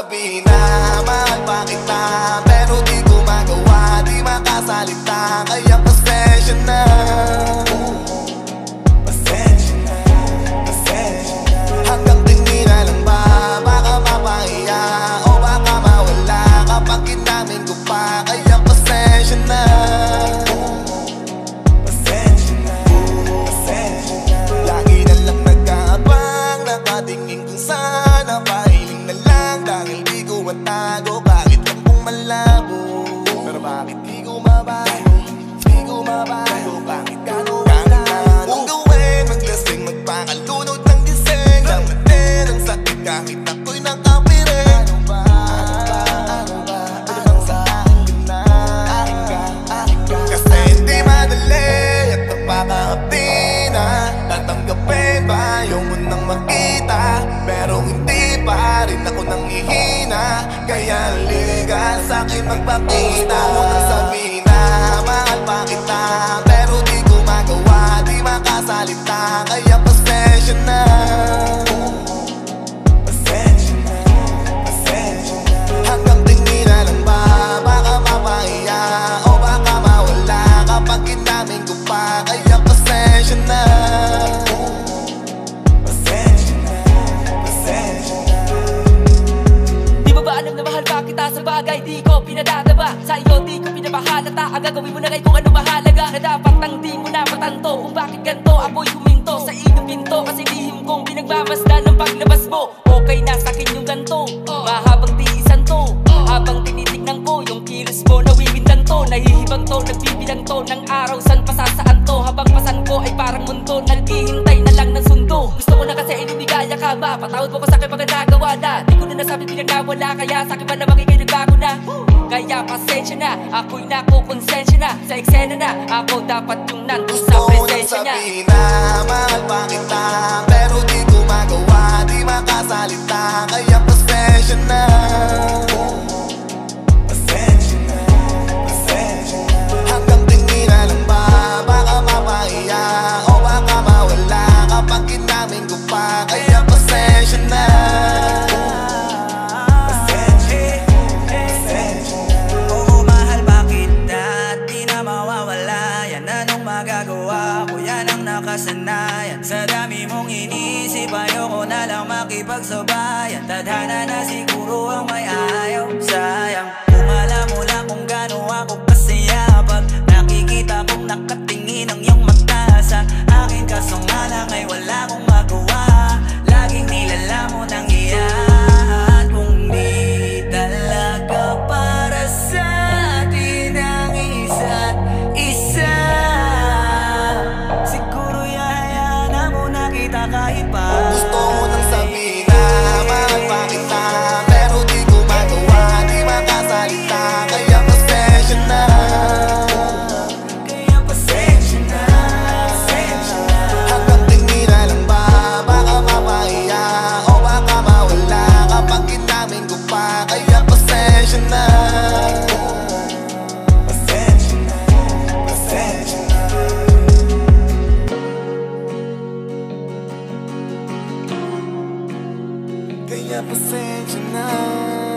Sabihin na mahal pa kita. Pero di ko magawa, di makasalita. Kaya pasensya na. Pasensya na, pasensya na. Hanggang tingin na lang ba, baka mapahiya O baka mawala ko pa. Kaya pasensya na. Pasensya na, pasensya na. Na lang kung sana na lang dahil di ko matago Kahit lang kung malabo? Pero bakit? Di ko mabago Di ko mabago Bakit gano'n na anong gawin Maglasing magpakalunod ng gising Damatin ang sakit kahit ako'y nakapiring Ano ba? Ano ba? Ano ka, akin ka Kasi hindi madali At napakakapti na Tatanggapin ba yung munang makita liga sa akin magpakita pinapahalata Ang gagawin mo na kay kung ano mahalaga Na dapat nang di mo na matanto Kung bakit ganto ako'y huminto Sa iyong pinto. Kasi lihim kong pinagmamasdan ng paglabas mo. Okay na sa akin yung ganto. Mahabang tiisan to. Habang tinitignan ko Yung kilos mo nawiwindang to. Nahihibang to Nagbibilang to. Ng araw san pasasaan to? Habang pasan ko ay parang mundo. Naghihintay na lang ng sundo. Gusto ko na kasi ay lumigaya ka ba? Patawad mo ko sa akin pag nagawa na. Di ko na nasabi pinagawala Kaya sa akin pa naman ikay nagbago na Kaya pasensya na Ako'y nakukonsensya na. Sa eksena na Ako dapat yung nakasanayan Sa dami mong inisip, ayoko na lang makipagsabayan. Tadhana na siguro ang may ayaw Sayang, Kaya pasensya na